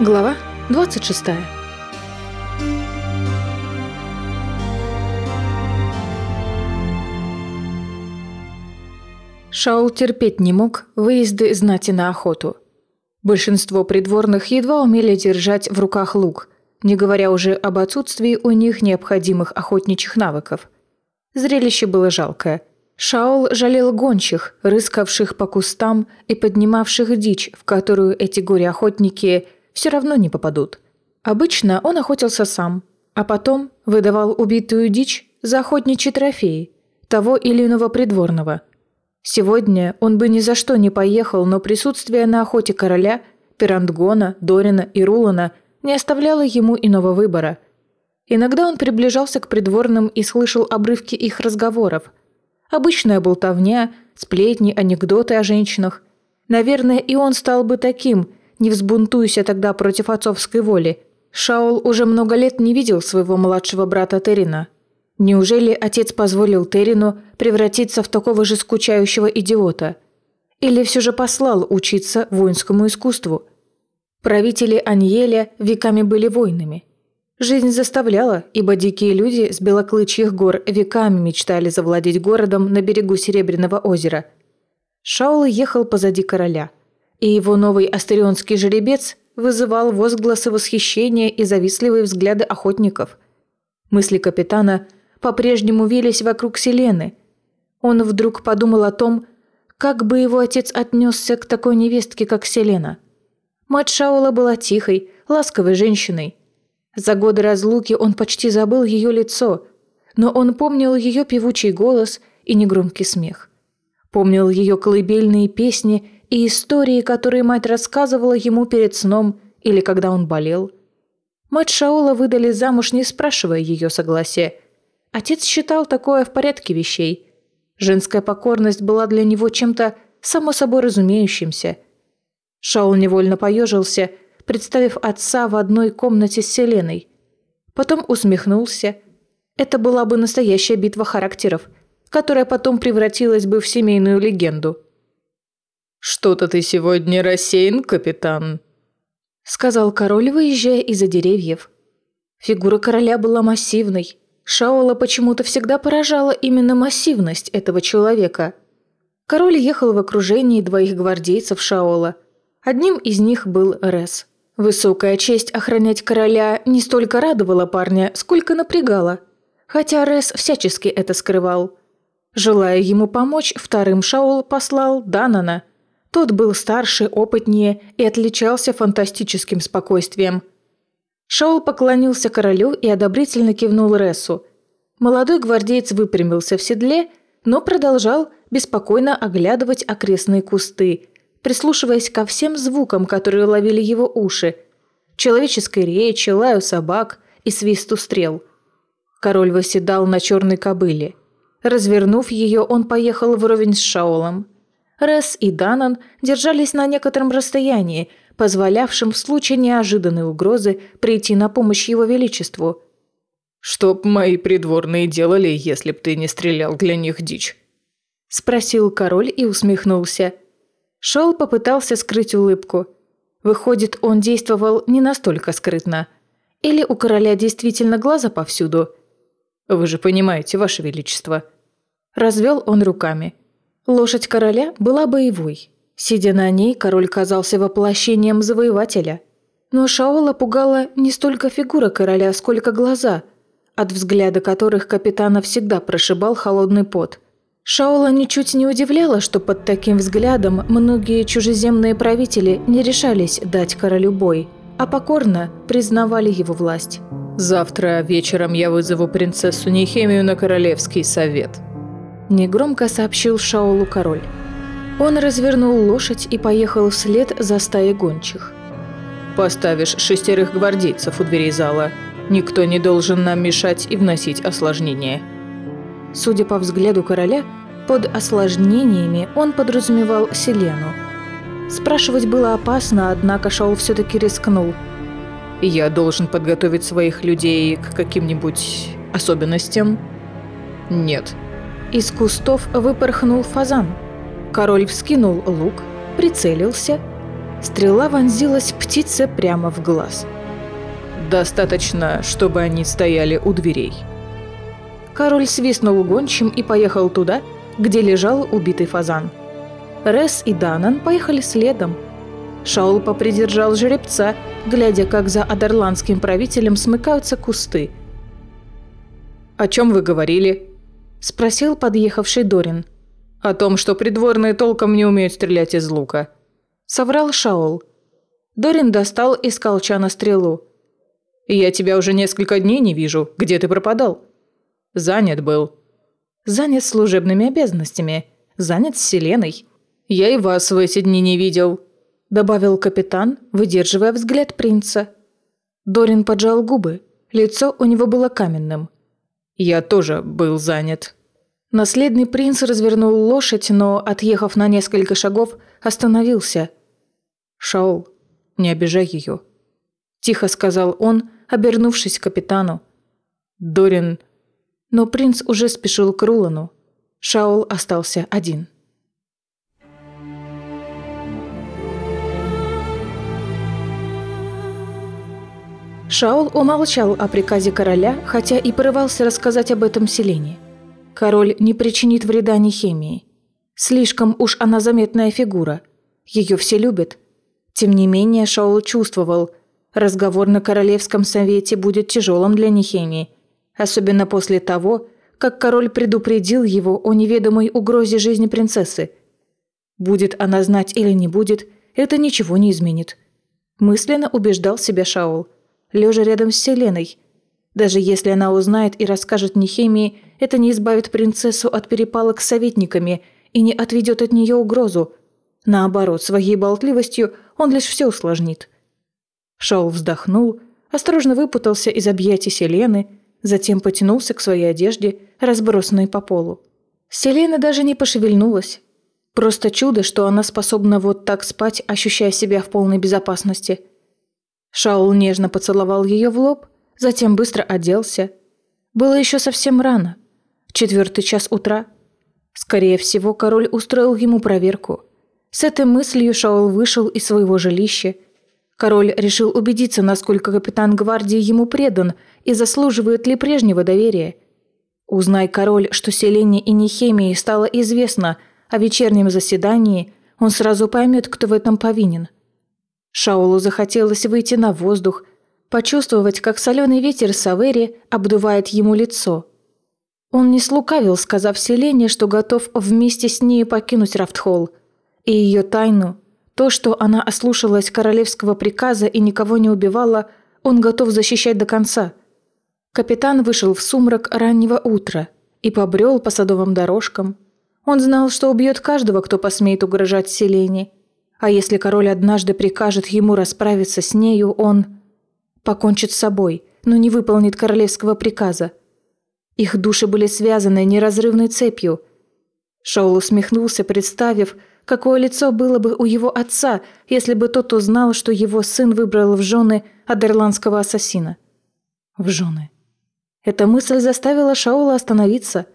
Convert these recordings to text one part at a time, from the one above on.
Глава 26 Шаул терпеть не мог выезды знати на охоту. Большинство придворных едва умели держать в руках лук, не говоря уже об отсутствии у них необходимых охотничьих навыков. Зрелище было жалкое. Шаул жалел гончих, рыскавших по кустам и поднимавших дичь, в которую эти горе-охотники все равно не попадут. Обычно он охотился сам, а потом выдавал убитую дичь за охотничьи трофеи того или иного придворного – Сегодня он бы ни за что не поехал, но присутствие на охоте короля, Пирандгона, Дорина и Рулана не оставляло ему иного выбора. Иногда он приближался к придворным и слышал обрывки их разговоров. Обычная болтовня, сплетни, анекдоты о женщинах. Наверное, и он стал бы таким, не взбунтуйся тогда против отцовской воли. Шаул уже много лет не видел своего младшего брата Терина – Неужели отец позволил Терину превратиться в такого же скучающего идиота? Или все же послал учиться воинскому искусству? Правители Аньеля веками были воинами. Жизнь заставляла, ибо дикие люди с белоклычьих гор веками мечтали завладеть городом на берегу Серебряного озера. Шаул ехал позади короля, и его новый астерионский жеребец вызывал возгласы восхищения и завистливые взгляды охотников. Мысли капитана – по-прежнему вились вокруг Селены. Он вдруг подумал о том, как бы его отец отнесся к такой невестке, как Селена. Мать Шаула была тихой, ласковой женщиной. За годы разлуки он почти забыл ее лицо, но он помнил ее певучий голос и негромкий смех. Помнил ее колыбельные песни и истории, которые мать рассказывала ему перед сном или когда он болел. Мать Шаула выдали замуж, не спрашивая ее согласия – Отец считал такое в порядке вещей. Женская покорность была для него чем-то само собой разумеющимся. Шаул невольно поежился, представив отца в одной комнате с Селеной. Потом усмехнулся. Это была бы настоящая битва характеров, которая потом превратилась бы в семейную легенду. «Что-то ты сегодня рассеян, капитан», — сказал король, выезжая из-за деревьев. Фигура короля была массивной, Шаола почему-то всегда поражала именно массивность этого человека. Король ехал в окружении двоих гвардейцев Шаола. Одним из них был Рес. Высокая честь охранять короля не столько радовала парня, сколько напрягала. Хотя Рес всячески это скрывал. Желая ему помочь, вторым Шаол послал Данана. Тот был старше, опытнее и отличался фантастическим спокойствием – Шаул поклонился королю и одобрительно кивнул Рессу. Молодой гвардеец выпрямился в седле, но продолжал беспокойно оглядывать окрестные кусты, прислушиваясь ко всем звукам, которые ловили его уши. Человеческой речи, лаю собак и свисту стрел. Король восседал на черной кобыле. Развернув ее, он поехал вровень с Шаолом. Рес и Данан держались на некотором расстоянии, позволявшим в случае неожиданной угрозы прийти на помощь его величеству. «Чтоб мои придворные делали, если б ты не стрелял для них дичь?» Спросил король и усмехнулся. Шел попытался скрыть улыбку. Выходит, он действовал не настолько скрытно. Или у короля действительно глаза повсюду? «Вы же понимаете, ваше величество». Развел он руками. Лошадь короля была боевой, Сидя на ней, король казался воплощением завоевателя. Но Шаола пугала не столько фигура короля, сколько глаза, от взгляда которых капитана всегда прошибал холодный пот. Шаола ничуть не удивляла, что под таким взглядом многие чужеземные правители не решались дать королю бой, а покорно признавали его власть. «Завтра вечером я вызову принцессу Нехемию на королевский совет», – негромко сообщил Шаолу король. Он развернул лошадь и поехал вслед за стаей гончих. «Поставишь шестерых гвардейцев у дверей зала. Никто не должен нам мешать и вносить осложнения». Судя по взгляду короля, под осложнениями он подразумевал Селену. Спрашивать было опасно, однако Шаул все-таки рискнул. «Я должен подготовить своих людей к каким-нибудь особенностям?» «Нет». Из кустов выпорхнул фазан – Король вскинул лук, прицелился. Стрела вонзилась птице прямо в глаз. «Достаточно, чтобы они стояли у дверей». Король свистнул гончим и поехал туда, где лежал убитый фазан. Рес и Данан поехали следом. Шаул попридержал жеребца, глядя, как за адерландским правителем смыкаются кусты. «О чем вы говорили?» – спросил подъехавший Дорин. «О том, что придворные толком не умеют стрелять из лука», – соврал Шаул. Дорин достал из колчана стрелу. «Я тебя уже несколько дней не вижу. Где ты пропадал?» «Занят был». «Занят служебными обязанностями. Занят с Селеной». «Я и вас в эти дни не видел», – добавил капитан, выдерживая взгляд принца. Дорин поджал губы. Лицо у него было каменным. Я тоже был занят». Наследный принц развернул лошадь, но, отъехав на несколько шагов, остановился. «Шаул, не обижай ее», – тихо сказал он, обернувшись к капитану. «Дорин...» Но принц уже спешил к Рулану. Шаул остался один. Шаул умолчал о приказе короля, хотя и порывался рассказать об этом селении. Король не причинит вреда ни химии. Слишком уж она заметная фигура. Ее все любят. Тем не менее, Шаул чувствовал, разговор на Королевском совете будет тяжелым для Нехемии, особенно после того, как король предупредил его о неведомой угрозе жизни принцессы. Будет она знать или не будет, это ничего не изменит. Мысленно убеждал себя Шаул – лежа рядом с Селеной. Даже если она узнает и расскажет Нехемии, это не избавит принцессу от перепалок с советниками и не отведет от нее угрозу. Наоборот, своей болтливостью он лишь все усложнит. Шаул вздохнул, осторожно выпутался из объятий Селены, затем потянулся к своей одежде, разбросанной по полу. Селена даже не пошевельнулась. Просто чудо, что она способна вот так спать, ощущая себя в полной безопасности – Шаул нежно поцеловал ее в лоб, затем быстро оделся. Было еще совсем рано. Четвертый час утра. Скорее всего, король устроил ему проверку. С этой мыслью Шаул вышел из своего жилища. Король решил убедиться, насколько капитан гвардии ему предан и заслуживает ли прежнего доверия. Узнай король, что Селене и Нехемии стало известно о вечернем заседании, он сразу поймет, кто в этом повинен – Шаулу захотелось выйти на воздух, почувствовать, как соленый ветер Савери обдувает ему лицо. Он не слукавил, сказав Селене, что готов вместе с ней покинуть Рафтхолл. И ее тайну, то, что она ослушалась королевского приказа и никого не убивала, он готов защищать до конца. Капитан вышел в сумрак раннего утра и побрел по садовым дорожкам. Он знал, что убьет каждого, кто посмеет угрожать Селене – а если король однажды прикажет ему расправиться с нею, он покончит с собой, но не выполнит королевского приказа. Их души были связаны неразрывной цепью. Шоул усмехнулся, представив, какое лицо было бы у его отца, если бы тот узнал, что его сын выбрал в жены адерландского ассасина. В жены. Эта мысль заставила Шаула остановиться.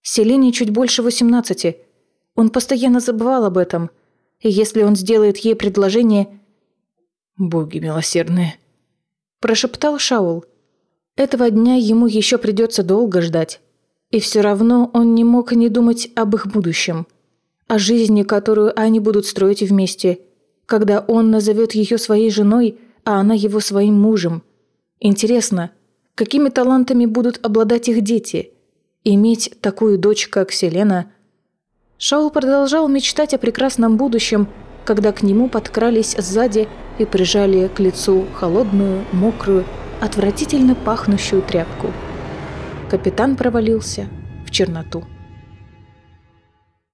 Селине чуть больше восемнадцати. Он постоянно забывал об этом – и если он сделает ей предложение... «Боги милосердные», – прошептал Шаул. Этого дня ему еще придется долго ждать. И все равно он не мог не думать об их будущем. О жизни, которую они будут строить вместе. Когда он назовет ее своей женой, а она его своим мужем. Интересно, какими талантами будут обладать их дети? Иметь такую дочь, как Селена, Шаул продолжал мечтать о прекрасном будущем, когда к нему подкрались сзади и прижали к лицу холодную, мокрую, отвратительно пахнущую тряпку. Капитан провалился в черноту.